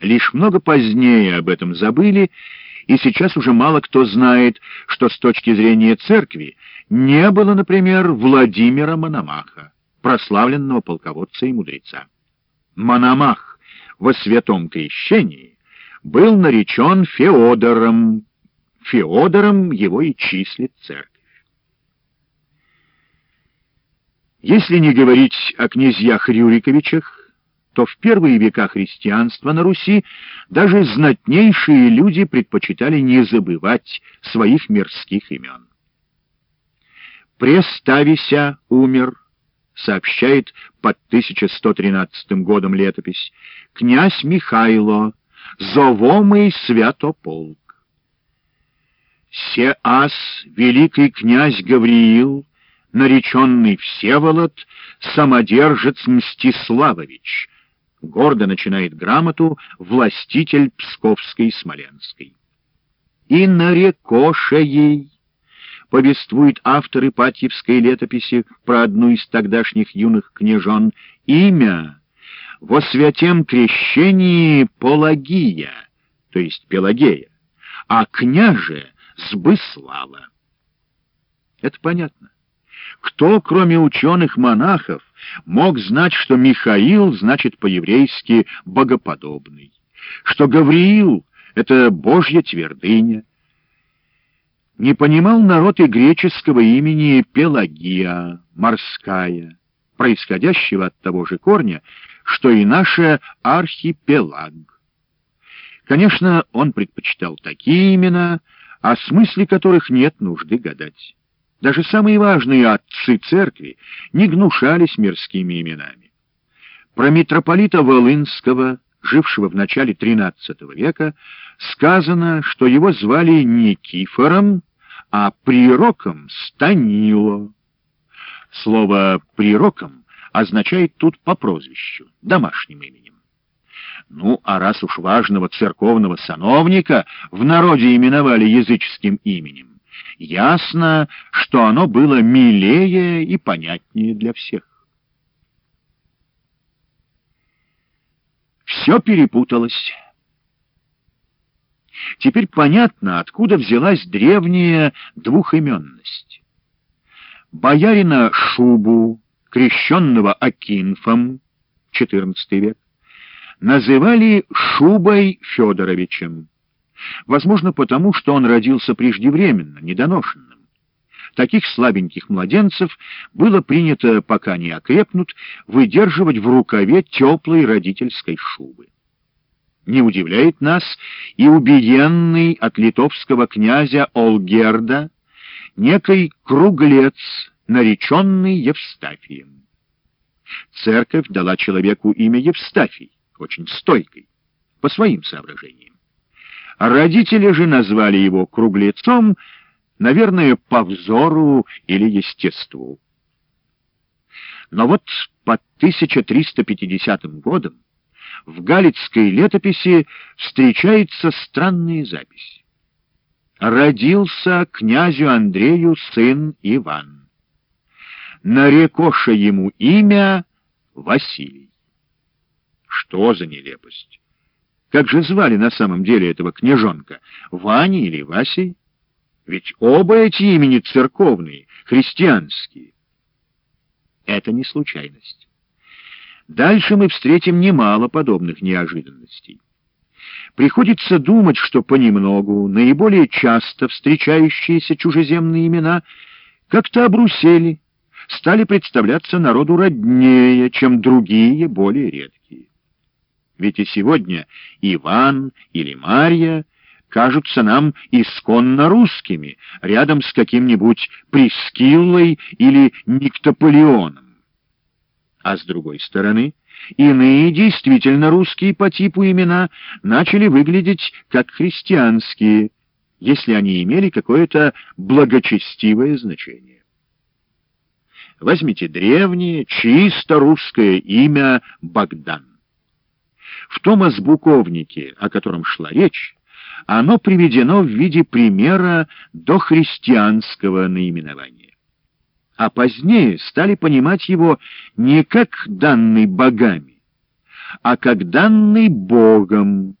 Лишь много позднее об этом забыли, и сейчас уже мало кто знает, что с точки зрения церкви не было, например, Владимира Мономаха, прославленного полководца и мудреца. Мономах во святом крещении был наречен Феодором. Феодором его и числит церковь. Если не говорить о князьях Рюриковичах, то в первые века христианства на Руси даже знатнейшие люди предпочитали не забывать своих мирских имен. Преставися умер, сообщает под 1113 годом летопись, князь Михайло, зовомый святополк. Сеас, великий князь Гавриил, нареченный Всеволод, самодержец Мстиславович — гордо начинает грамоту властитель Псковской и Смоленской. И нарекоша ей, повествует автор Ипатьевской летописи про одну из тогдашних юных княжон, имя во святем крещении Пология, то есть Пелагея, а княже Сбыслава. Это понятно. Кто, кроме ученых-монахов, мог знать, что Михаил значит по-еврейски «богоподобный», что Гавриил — это Божья твердыня. Не понимал народ и греческого имени Пелагия, морская, происходящего от того же корня, что и наше архипелаг. Конечно, он предпочитал такие имена, о смысле которых нет нужды гадать. Даже самые важные отцы церкви не гнушались мирскими именами. Про митрополита Волынского, жившего в начале XIII века, сказано, что его звали не Кифором, а Прироком Станило. Слово «прироком» означает тут по прозвищу, домашним именем. Ну, а раз уж важного церковного сановника в народе именовали языческим именем, ясно, что оно было милее и понятнее для всех. Все перепуталось. Теперь понятно, откуда взялась древняя двухименность. Боярина Шубу, крещенного Акинфом, XIV век, называли Шубой Федоровичем. Возможно, потому, что он родился преждевременно, недоношенным. Таких слабеньких младенцев было принято, пока не окрепнут, выдерживать в рукаве теплой родительской шубы. Не удивляет нас и убиенный от литовского князя Олгерда некий круглец, нареченный Евстафием. Церковь дала человеку имя Евстафий, очень стойкой, по своим соображениям. Родители же назвали его круглецом, наверное, по взору или естеству. Но вот под 1350 годом в Галицкой летописи встречается странная запись. Родился князю Андрею сын Иван. Нарекоша ему имя Василий. Что за нелепость? Как же звали на самом деле этого княжонка? Ваней или Васей? Ведь оба эти имени церковные, христианские. Это не случайность. Дальше мы встретим немало подобных неожиданностей. Приходится думать, что понемногу наиболее часто встречающиеся чужеземные имена как-то обрусели, стали представляться народу роднее, чем другие, более редкие. Ведь и сегодня Иван или Марья кажутся нам исконно русскими, рядом с каким-нибудь Прескиллой или Никтополеоном. А с другой стороны, иные действительно русские по типу имена начали выглядеть как христианские, если они имели какое-то благочестивое значение. Возьмите древнее, чисто русское имя Богдан. В том азбуковнике, о котором шла речь, оно приведено в виде примера дохристианского наименования. А позднее стали понимать его не как данный богами, а как данный Богом,